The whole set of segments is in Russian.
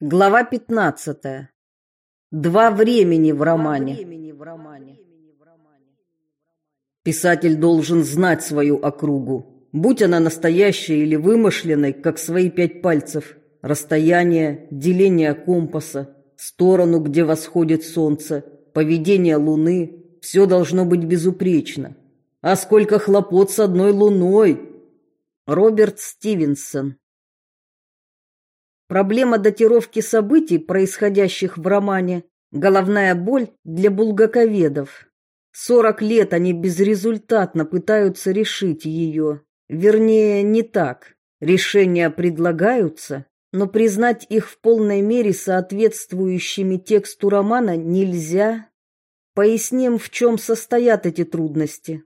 Глава 15. Два времени в романе. Писатель должен знать свою округу, будь она настоящей или вымышленной, как свои пять пальцев. Расстояние, деление компаса, сторону, где восходит солнце, поведение луны – все должно быть безупречно. А сколько хлопот с одной луной! Роберт Стивенсон Проблема датировки событий, происходящих в романе, головная боль для булгаковедов. Сорок лет они безрезультатно пытаются решить ее. Вернее, не так. Решения предлагаются, но признать их в полной мере соответствующими тексту романа нельзя. Поясним, в чем состоят эти трудности.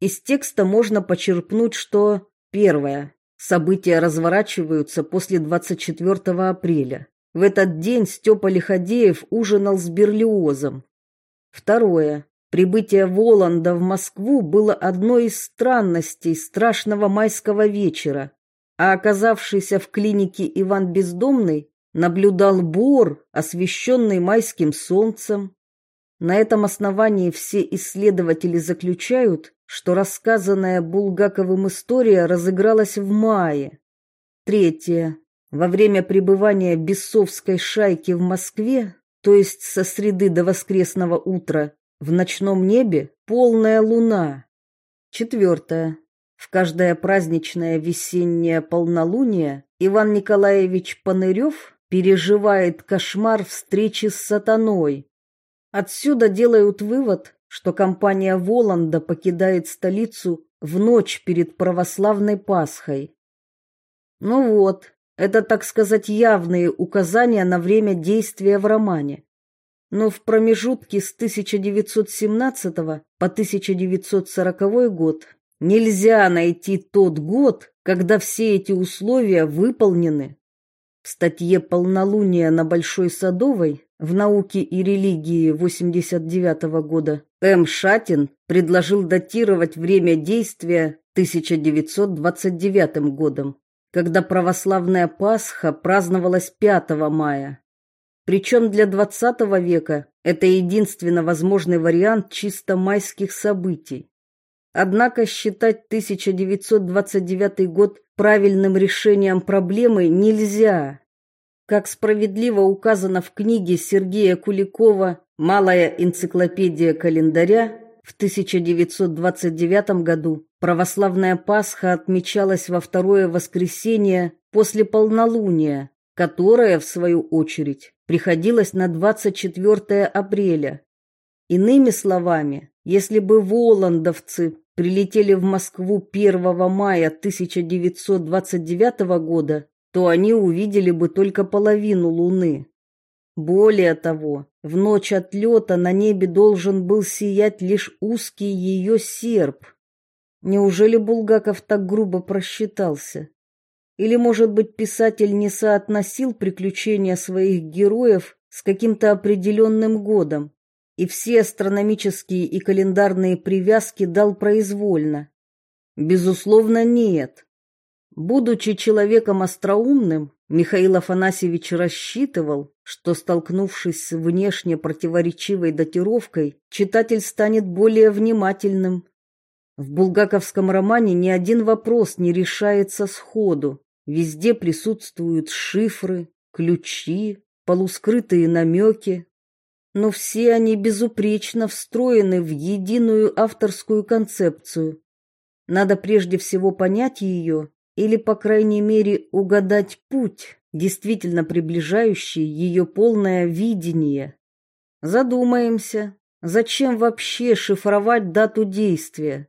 Из текста можно почерпнуть, что первое События разворачиваются после 24 апреля. В этот день Степа Лиходеев ужинал с Берлиозом. Второе. Прибытие Воланда в Москву было одной из странностей страшного майского вечера, а оказавшийся в клинике Иван Бездомный наблюдал бор, освещенный майским солнцем. На этом основании все исследователи заключают, что рассказанная Булгаковым история разыгралась в мае. Третье. Во время пребывания бесовской шайки в Москве, то есть со среды до воскресного утра, в ночном небе полная луна. Четвертое. В каждое праздничное весеннее полнолуние Иван Николаевич Панырев переживает кошмар встречи с сатаной. Отсюда делают вывод, что компания Воланда покидает столицу в ночь перед православной Пасхой. Ну вот, это, так сказать, явные указания на время действия в романе. Но в промежутке с 1917 по 1940 год нельзя найти тот год, когда все эти условия выполнены. В статье «Полнолуние на Большой Садовой» в «Науке и религии» 89 -го года М. Шатин предложил датировать время действия 1929 годом, когда православная Пасха праздновалась 5 мая. Причем для XX века это единственно возможный вариант чисто майских событий. Однако считать 1929 год правильным решением проблемы нельзя. Как справедливо указано в книге Сергея Куликова «Малая энциклопедия календаря», в 1929 году православная Пасха отмечалась во второе воскресенье после полнолуния, которое, в свою очередь, приходилось на 24 апреля. Иными словами, если бы воландовцы прилетели в Москву 1 мая 1929 года, то они увидели бы только половину луны. Более того, в ночь отлета на небе должен был сиять лишь узкий ее серп. Неужели Булгаков так грубо просчитался? Или, может быть, писатель не соотносил приключения своих героев с каким-то определенным годом? И все астрономические и календарные привязки дал произвольно? Безусловно, нет. Будучи человеком остроумным, Михаил Афанасьевич рассчитывал, что, столкнувшись с внешне противоречивой датировкой, читатель станет более внимательным. В булгаковском романе ни один вопрос не решается сходу. Везде присутствуют шифры, ключи, полускрытые намеки, но все они безупречно встроены в единую авторскую концепцию. Надо прежде всего понять ее или, по крайней мере, угадать путь, действительно приближающий ее полное видение. Задумаемся, зачем вообще шифровать дату действия?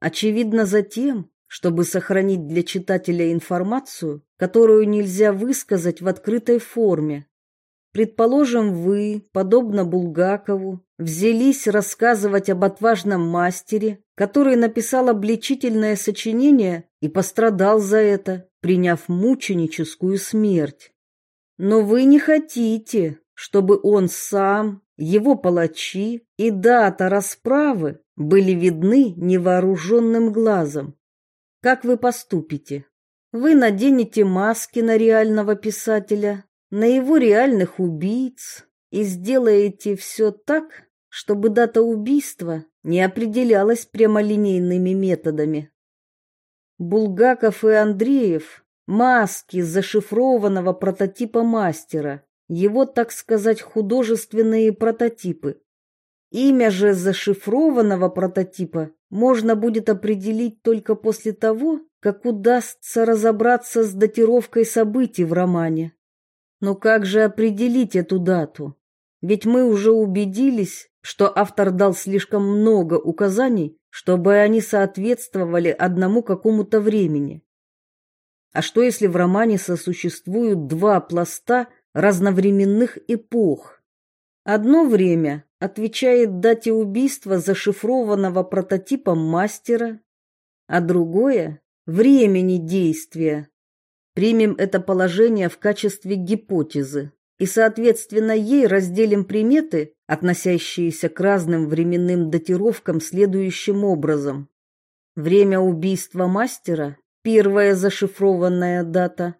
Очевидно, затем, чтобы сохранить для читателя информацию, которую нельзя высказать в открытой форме. Предположим, вы, подобно Булгакову, взялись рассказывать об отважном мастере, который написал обличительное сочинение и пострадал за это, приняв мученическую смерть. Но вы не хотите, чтобы он сам, его палачи и дата расправы были видны невооруженным глазом. Как вы поступите? Вы наденете маски на реального писателя на его реальных убийц и сделаете все так, чтобы дата убийства не определялась прямолинейными методами. Булгаков и Андреев – маски зашифрованного прототипа мастера, его, так сказать, художественные прототипы. Имя же зашифрованного прототипа можно будет определить только после того, как удастся разобраться с датировкой событий в романе. Но как же определить эту дату? Ведь мы уже убедились, что автор дал слишком много указаний, чтобы они соответствовали одному какому-то времени. А что если в романе сосуществуют два пласта разновременных эпох? Одно время отвечает дате убийства зашифрованного прототипом мастера, а другое – времени действия. Примем это положение в качестве гипотезы и, соответственно, ей разделим приметы, относящиеся к разным временным датировкам следующим образом. Время убийства мастера – первая зашифрованная дата.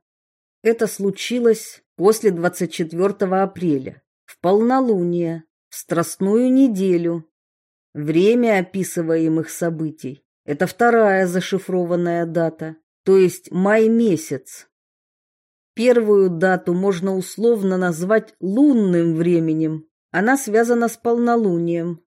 Это случилось после 24 апреля, в полнолуние, в страстную неделю. Время описываемых событий – это вторая зашифрованная дата, то есть май месяц. Первую дату можно условно назвать лунным временем. Она связана с полнолунием.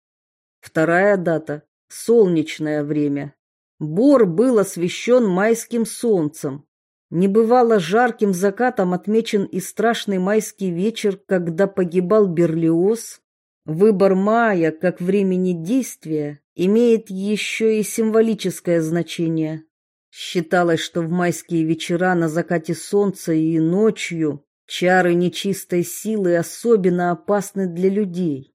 Вторая дата – солнечное время. Бор был освещен майским солнцем. Небывало жарким закатом отмечен и страшный майский вечер, когда погибал Берлиоз. Выбор мая как времени действия имеет еще и символическое значение. Считалось, что в майские вечера на закате солнца и ночью чары нечистой силы особенно опасны для людей.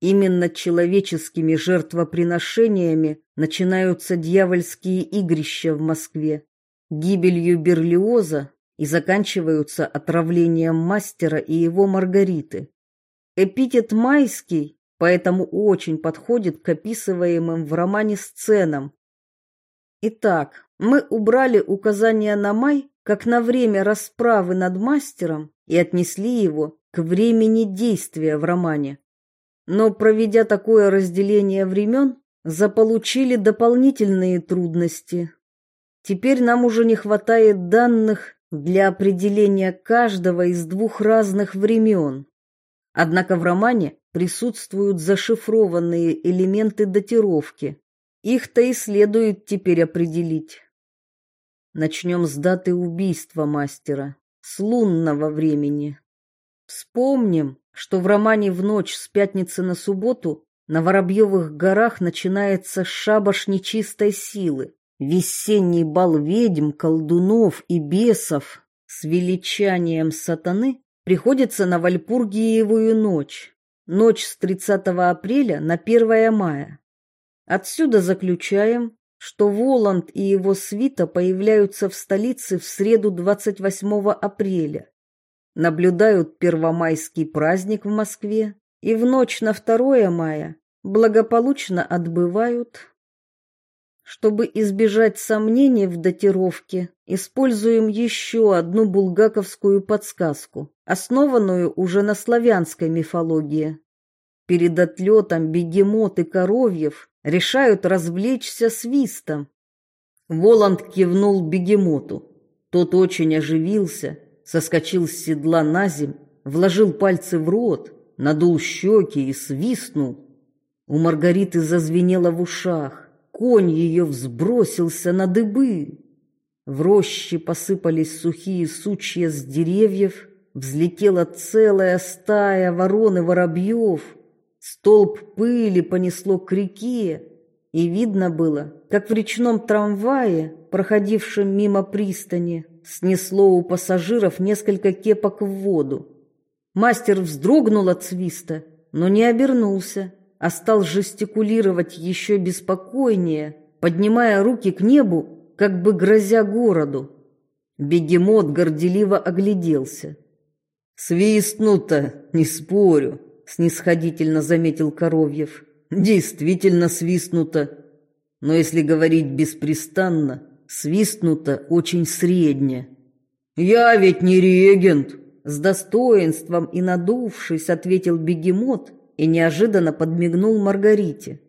Именно человеческими жертвоприношениями начинаются дьявольские игрища в Москве, гибелью Берлиоза и заканчиваются отравлением мастера и его Маргариты. Эпитет «майский» поэтому очень подходит к описываемым в романе сценам. Итак, мы убрали указание на май как на время расправы над мастером и отнесли его к времени действия в романе. Но проведя такое разделение времен, заполучили дополнительные трудности. Теперь нам уже не хватает данных для определения каждого из двух разных времен. Однако в романе присутствуют зашифрованные элементы датировки. Их-то и следует теперь определить. Начнем с даты убийства мастера, с лунного времени. Вспомним, что в романе «В ночь с пятницы на субботу» на Воробьевых горах начинается шабаш нечистой силы, весенний бал ведьм, колдунов и бесов с величанием сатаны приходится на Вальпургиевую ночь, ночь с 30 апреля на 1 мая. Отсюда заключаем, что Воланд и его свита появляются в столице в среду 28 апреля, наблюдают первомайский праздник в Москве и в ночь на 2 мая благополучно отбывают. Чтобы избежать сомнений в датировке, используем еще одну булгаковскую подсказку, основанную уже на славянской мифологии. Перед отлетом бегемот и коровьев решают развлечься свистом. Воланд кивнул бегемоту. Тот очень оживился, соскочил с седла на земь, вложил пальцы в рот, надул щеки и свистнул. У Маргариты зазвенело в ушах, конь ее взбросился на дыбы. В роще посыпались сухие сучья с деревьев, взлетела целая стая ворон и воробьев — Столб пыли понесло к реке, и видно было, как в речном трамвае, проходившем мимо пристани, снесло у пассажиров несколько кепок в воду. Мастер вздрогнул от свиста, но не обернулся, а стал жестикулировать еще беспокойнее, поднимая руки к небу, как бы грозя городу. Бегемот горделиво огляделся. «Свистнуто, не спорю», снисходительно заметил Коровьев. Действительно свистнуто. Но если говорить беспрестанно, свистнуто очень средне. Я ведь не регент, С достоинством и надувшись, ответил бегемот и неожиданно подмигнул Маргарите.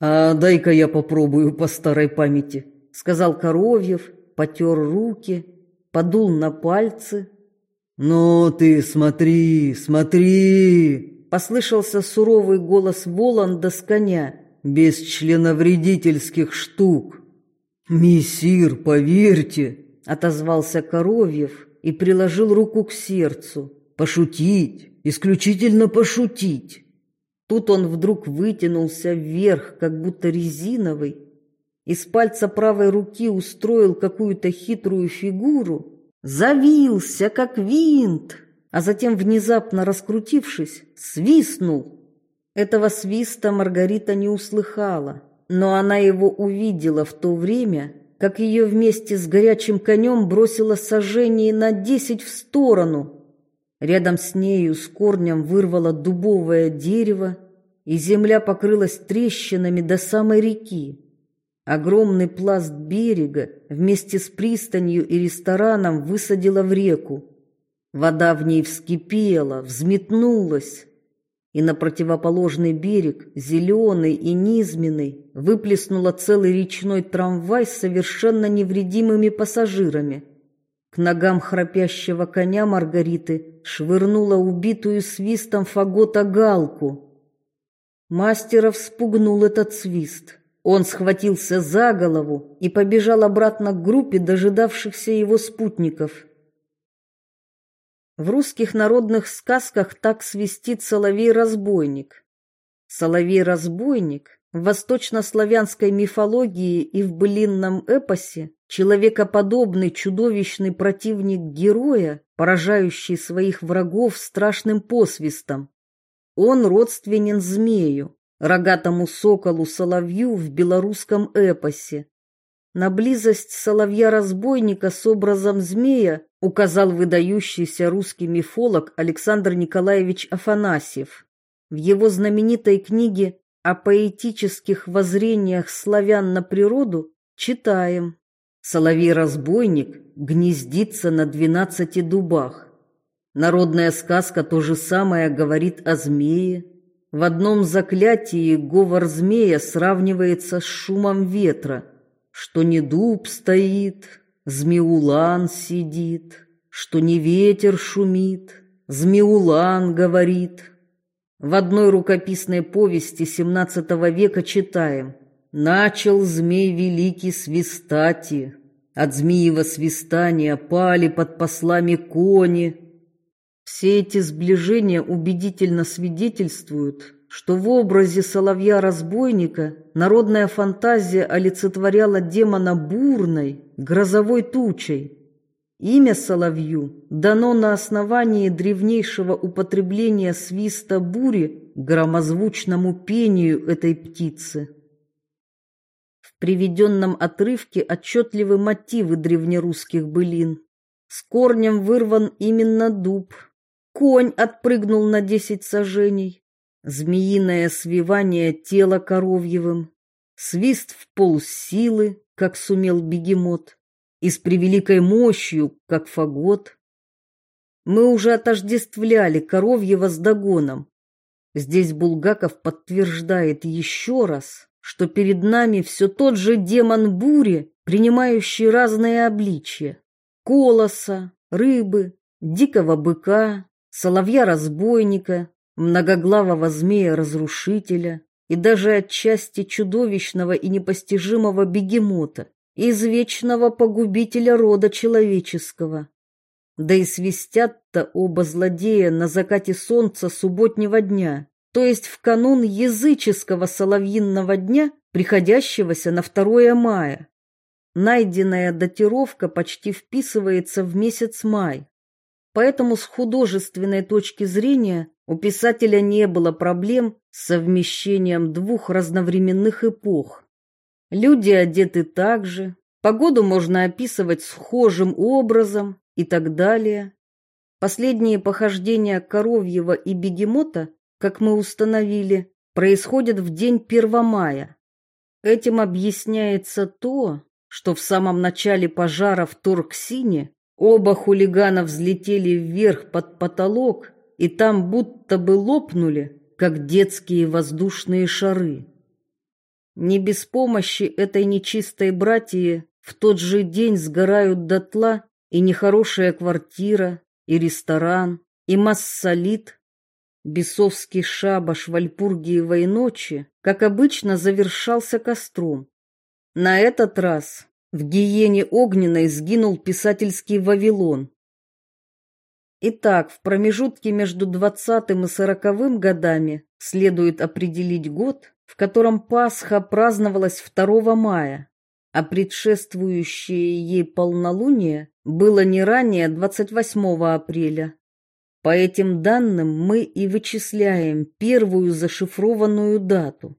«А дай-ка я попробую по старой памяти», — сказал Коровьев, потер руки, подул на пальцы. «Ну ты смотри, смотри!» — послышался суровый голос Воланда с коня. «Без членовредительских штук!» «Мессир, поверьте!» — отозвался Коровьев и приложил руку к сердцу. «Пошутить, исключительно пошутить!» Тут он вдруг вытянулся вверх, как будто резиновый. Из пальца правой руки устроил какую-то хитрую фигуру, завился, как винт, а затем, внезапно раскрутившись, свистнул. Этого свиста Маргарита не услыхала, но она его увидела в то время, как ее вместе с горячим конем бросило сожжение на десять в сторону – Рядом с нею с корнем вырвало дубовое дерево, и земля покрылась трещинами до самой реки. Огромный пласт берега вместе с пристанью и рестораном высадила в реку. Вода в ней вскипела, взметнулась, и на противоположный берег, зеленый и низменный, выплеснула целый речной трамвай с совершенно невредимыми пассажирами. К ногам храпящего коня Маргариты швырнула убитую свистом фагота галку. Мастеров спугнул этот свист. Он схватился за голову и побежал обратно к группе дожидавшихся его спутников. В русских народных сказках так свистит соловей-разбойник. Соловей-разбойник в восточнославянской мифологии и в былинном эпосе человекоподобный чудовищный противник героя, поражающий своих врагов страшным посвистом. Он родственен змею, рогатому соколу-соловью в белорусском эпосе. На близость соловья-разбойника с образом змея указал выдающийся русский мифолог Александр Николаевич Афанасьев. В его знаменитой книге о поэтических воззрениях славян на природу читаем. Соловей-разбойник гнездится на двенадцати дубах. Народная сказка то же самое говорит о змее. В одном заклятии говор змея сравнивается с шумом ветра, что не дуб стоит, змеулан сидит, что не ветер шумит, змеулан говорит. В одной рукописной повести XVII века читаем «Начал змей великий свистати, от змеева свистания пали под послами кони». Все эти сближения убедительно свидетельствуют, что в образе соловья-разбойника народная фантазия олицетворяла демона бурной, грозовой тучей, Имя соловью дано на основании древнейшего употребления свиста бури громозвучному пению этой птицы. В приведенном отрывке отчетливы мотивы древнерусских былин. С корнем вырван именно дуб. Конь отпрыгнул на десять саженей. Змеиное свивание тела коровьевым. Свист в пол силы, как сумел бегемот и с превеликой мощью, как фагот. Мы уже отождествляли Коровьева с Дагоном. Здесь Булгаков подтверждает еще раз, что перед нами все тот же демон бури, принимающий разные обличья. Колоса, рыбы, дикого быка, соловья-разбойника, многоглавого змея-разрушителя и даже отчасти чудовищного и непостижимого бегемота из вечного погубителя рода человеческого. Да и свистят-то оба злодея на закате солнца субботнего дня, то есть в канун языческого соловьинного дня, приходящегося на 2 мая. Найденная датировка почти вписывается в месяц май. Поэтому с художественной точки зрения у писателя не было проблем с совмещением двух разновременных эпох. Люди одеты так же, погоду можно описывать схожим образом и так далее. Последние похождения Коровьева и Бегемота, как мы установили, происходят в день 1 мая. Этим объясняется то, что в самом начале пожара в Торксине Оба хулигана взлетели вверх под потолок, и там будто бы лопнули, как детские воздушные шары. Не без помощи этой нечистой братьи в тот же день сгорают дотла и нехорошая квартира, и ресторан, и массолит. Бесовский шабаш Вальпургиевой ночи, как обычно, завершался костром. На этот раз в гиене огненной сгинул писательский Вавилон. Итак, в промежутке между двадцатым и сороковым годами следует определить год, в котором Пасха праздновалась 2 мая, а предшествующее ей полнолуние было не ранее 28 апреля. По этим данным мы и вычисляем первую зашифрованную дату.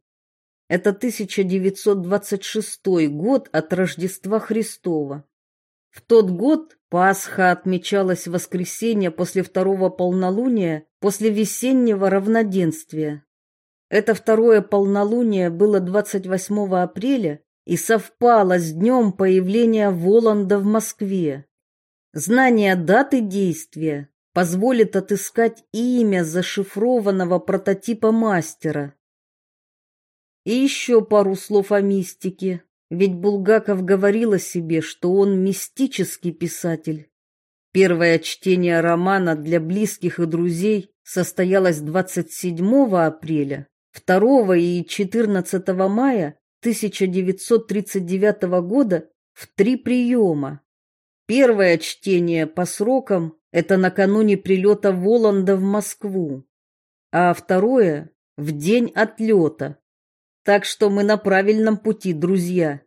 Это 1926 год от Рождества Христова. В тот год Пасха отмечалась в воскресенье после второго полнолуния, после весеннего равноденствия. Это второе полнолуние было 28 апреля и совпало с днем появления Воланда в Москве. Знание даты действия позволит отыскать имя зашифрованного прототипа мастера. И еще пару слов о мистике, ведь Булгаков говорил о себе, что он мистический писатель. Первое чтение романа для близких и друзей состоялось 27 апреля, 2 и 14 мая 1939 года в три приема. Первое чтение по срокам – это накануне прилета Воланда в Москву, а второе – в день отлета. Так что мы на правильном пути, друзья.